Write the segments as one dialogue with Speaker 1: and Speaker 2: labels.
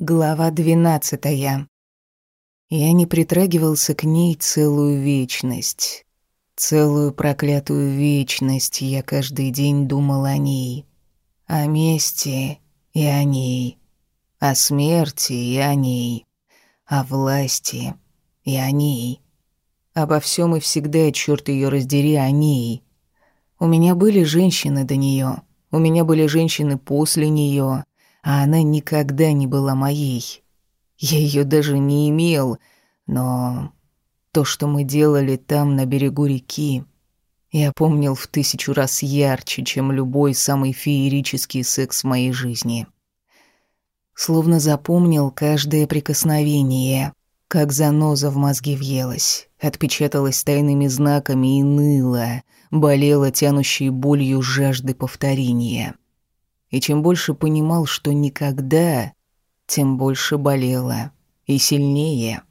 Speaker 1: Глава двенадцатая. Я не притрагивался к ней целую вечность. Целую проклятую вечность я каждый день думал о ней. О мести и о ней. О смерти и о ней. О власти и о ней. Обо всем и всегда, черт ее раздери, о ней. У меня были женщины до нее, У меня были женщины после нее а она никогда не была моей. Я ее даже не имел, но то, что мы делали там, на берегу реки, я помнил в тысячу раз ярче, чем любой самый феерический секс в моей жизни. Словно запомнил каждое прикосновение, как заноза в мозги въелась, отпечаталась тайными знаками и ныла, болела тянущей болью жажды повторения — и чем больше понимал, что никогда, тем больше болела. И сильнее.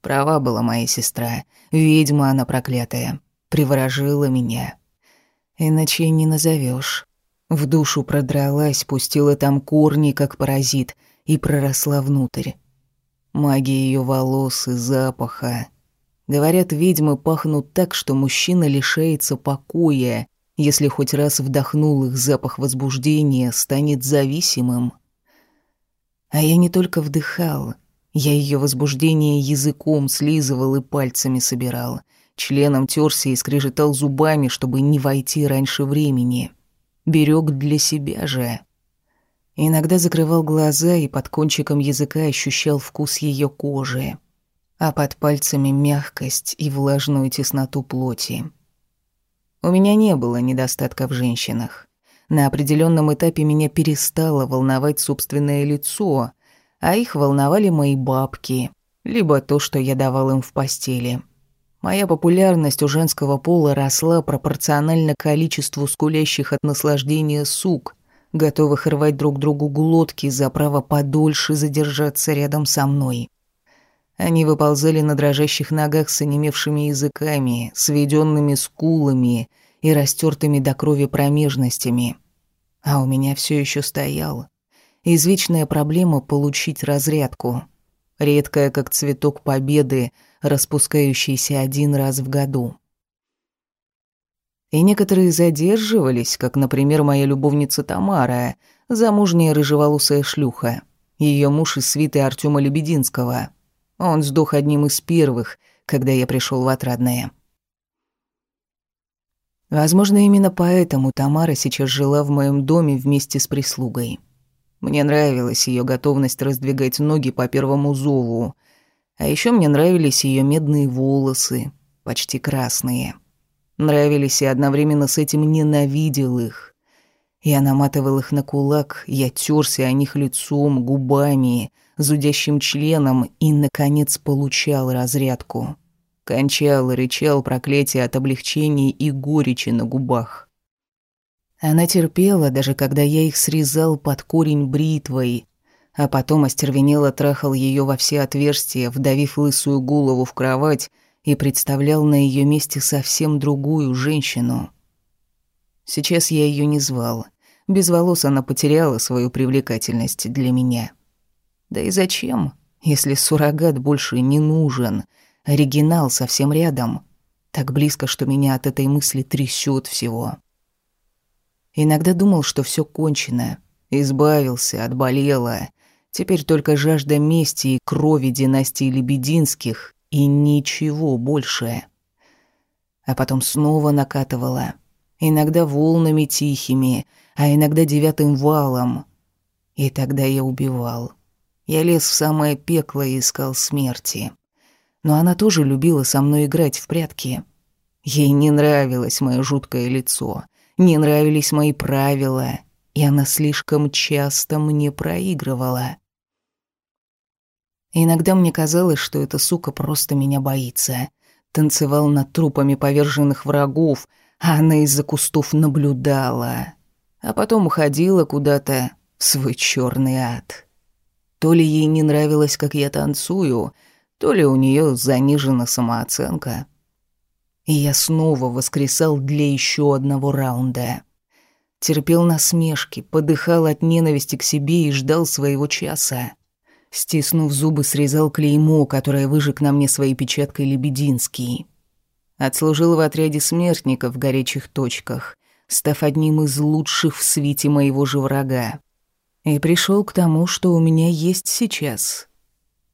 Speaker 1: Права была моя сестра. Ведьма она проклятая. Приворожила меня. Иначе не назовешь. В душу продралась, пустила там корни, как паразит, и проросла внутрь. Магия ее волос и запаха. Говорят, ведьмы пахнут так, что мужчина лишается покоя, если хоть раз вдохнул их запах возбуждения, станет зависимым. А я не только вдыхал, я ее возбуждение языком слизывал и пальцами собирал, членом терся и скрежетал зубами, чтобы не войти раньше времени. Берег для себя же. Иногда закрывал глаза и под кончиком языка ощущал вкус ее кожи, а под пальцами мягкость и влажную тесноту плоти. У меня не было недостатка в женщинах. На определенном этапе меня перестало волновать собственное лицо, а их волновали мои бабки, либо то, что я давал им в постели. Моя популярность у женского пола росла пропорционально количеству скулящих от наслаждения сук, готовых рвать друг другу глотки за право подольше задержаться рядом со мной. Они выползали на дрожащих ногах с онемевшими языками, сведенными скулами и растертыми до крови промежностями. А у меня все еще стоял. Извечная проблема получить разрядку. Редкая, как цветок победы, распускающийся один раз в году. И некоторые задерживались, как, например, моя любовница Тамара, замужняя рыжеволосая шлюха. Ее муж из свиты Артема Лебединского — он сдох одним из первых, когда я пришел в Отрадное. Возможно, именно поэтому Тамара сейчас жила в моем доме вместе с прислугой. Мне нравилась ее готовность раздвигать ноги по первому зову, а еще мне нравились ее медные волосы, почти красные. Нравились и одновременно с этим ненавидел их. Я наматывал их на кулак, я тёрся о них лицом, губами — зудящим членом и, наконец, получал разрядку. Кончал и рычал проклятие от облегчения и горечи на губах. Она терпела, даже когда я их срезал под корень бритвой, а потом остервенело трахал ее во все отверстия, вдавив лысую голову в кровать и представлял на ее месте совсем другую женщину. Сейчас я ее не звал. Без волос она потеряла свою привлекательность для меня. Да и зачем, если суррогат больше не нужен? Оригинал совсем рядом. Так близко, что меня от этой мысли трясет всего. Иногда думал, что все кончено. Избавился, отболела. Теперь только жажда мести и крови династии Лебединских и ничего больше. А потом снова накатывала. Иногда волнами тихими, а иногда девятым валом. И тогда я убивал. Я лез в самое пекло и искал смерти. Но она тоже любила со мной играть в прятки. Ей не нравилось мое жуткое лицо, не нравились мои правила, и она слишком часто мне проигрывала. Иногда мне казалось, что эта сука просто меня боится. Танцевал над трупами поверженных врагов, а она из-за кустов наблюдала. А потом уходила куда-то в свой черный ад. То ли ей не нравилось, как я танцую, то ли у нее занижена самооценка. И я снова воскресал для еще одного раунда. Терпел насмешки, подыхал от ненависти к себе и ждал своего часа. Стиснув зубы, срезал клеймо, которое выжег на мне своей печаткой Лебединский. Отслужил в отряде смертников в горячих точках, став одним из лучших в свите моего же врага. И пришел к тому, что у меня есть сейчас.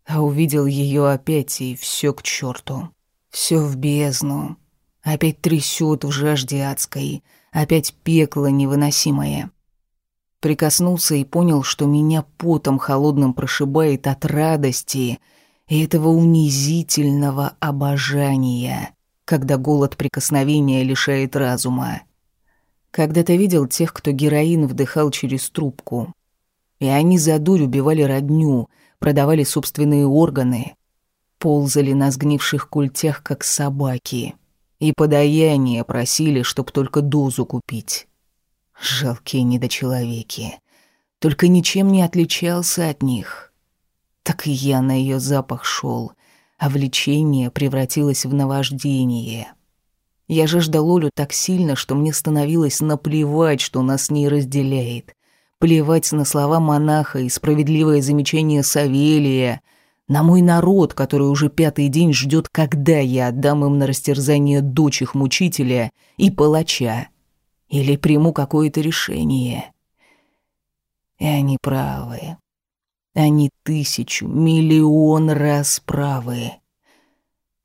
Speaker 1: А увидел ее опять, и все к черту. Все в бездну. Опять трясет в жажде адской. Опять пекло невыносимое. Прикоснулся и понял, что меня потом холодным прошибает от радости и этого унизительного обожания когда голод прикосновения лишает разума. Когда-то видел тех, кто героин вдыхал через трубку. И они за дурь убивали родню, продавали собственные органы, ползали на сгнивших культях, как собаки, и подаяние просили, чтоб только дозу купить. Жалкие недочеловеки. Только ничем не отличался от них. Так и я на ее запах шел, а влечение превратилось в наваждение. Я жаждал Олю так сильно, что мне становилось наплевать, что нас с ней разделяет. Плевать на слова монаха и справедливое замечание Савелия, на мой народ, который уже пятый день ждет, когда я отдам им на растерзание дочь их мучителя и палача. Или приму какое-то решение. И они правы. Они тысячу, миллион раз правы.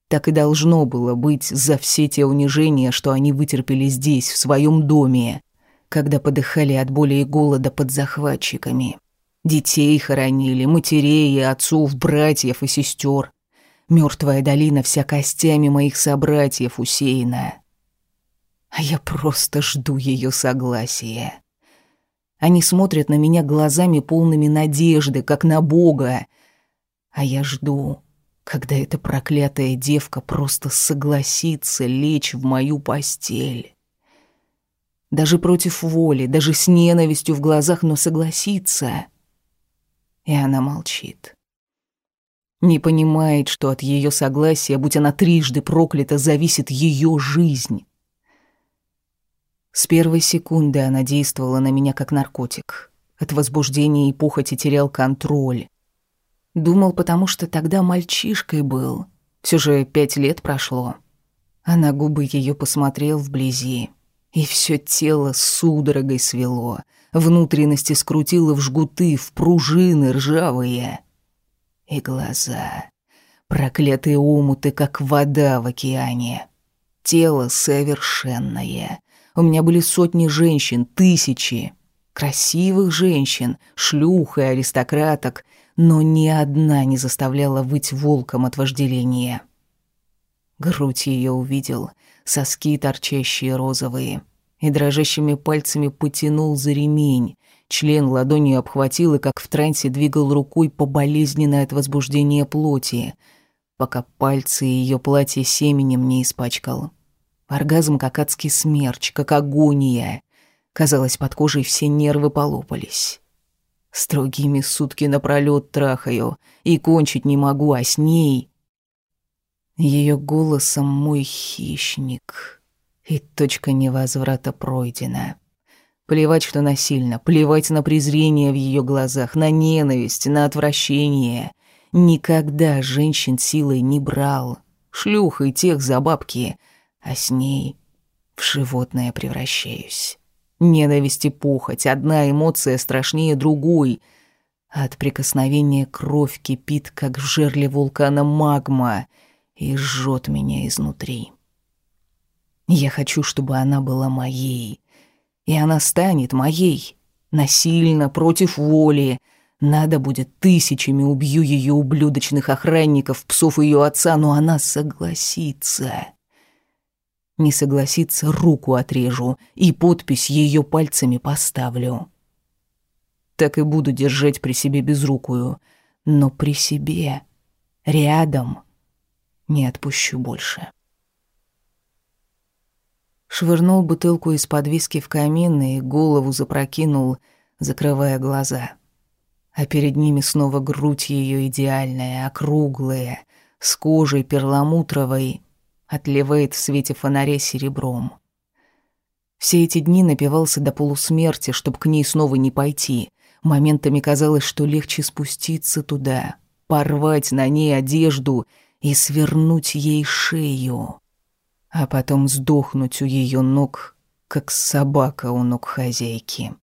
Speaker 1: Так и должно было быть за все те унижения, что они вытерпели здесь, в своем доме, когда подыхали от боли и голода под захватчиками. Детей хоронили, матерей и отцов, братьев и сестер. Мертвая долина вся костями моих собратьев усеяна. А я просто жду ее согласия. Они смотрят на меня глазами полными надежды, как на Бога. А я жду, когда эта проклятая девка просто согласится лечь в мою постель. Даже против воли, даже с ненавистью в глазах, но согласится. И она молчит. Не понимает, что от ее согласия, будь она трижды проклята, зависит ее жизнь. С первой секунды она действовала на меня как наркотик. От возбуждения и похоти терял контроль. Думал, потому что тогда мальчишкой был. Все же пять лет прошло. А на губы ее посмотрел вблизи. И все тело судорогой свело. Внутренности скрутило в жгуты, в пружины ржавые. И глаза. Проклятые омуты, как вода в океане. Тело совершенное. У меня были сотни женщин, тысячи. Красивых женщин, шлюх и аристократок, но ни одна не заставляла выть волком от вожделения. Грудь ее увидел, соски торчащие розовые, и дрожащими пальцами потянул за ремень, член ладонью обхватил и, как в трансе, двигал рукой по болезненной от возбуждения плоти, пока пальцы ее платье семенем не испачкал. Оргазм как адский смерч, как агония. Казалось, под кожей все нервы полопались. Строгими сутки напролёт трахаю, и кончить не могу, а с ней... Ее голосом мой хищник, и точка невозврата пройдена. Плевать, что насильно, плевать на презрение в ее глазах, на ненависть, на отвращение. Никогда женщин силой не брал. Шлюхой тех за бабки, а с ней в животное превращаюсь. Ненависть и похоть, одна эмоция страшнее другой. От прикосновения кровь кипит, как в жерле вулкана магма, и жжет меня изнутри. Я хочу, чтобы она была моей, и она станет моей. Насильно, против воли. Надо будет, тысячами убью ее ублюдочных охранников, псов ее отца, но она согласится. Не согласится, руку отрежу и подпись ее пальцами поставлю. Так и буду держать при себе безрукую, но при себе, рядом, не отпущу больше. Швырнул бутылку из-под виски в камин и голову запрокинул, закрывая глаза. А перед ними снова грудь ее идеальная, округлая, с кожей перламутровой, отливает в свете фонаря серебром. Все эти дни напивался до полусмерти, чтобы к ней снова не пойти, Моментами казалось, что легче спуститься туда, порвать на ней одежду и свернуть ей шею, а потом сдохнуть у ее ног, как собака у ног хозяйки.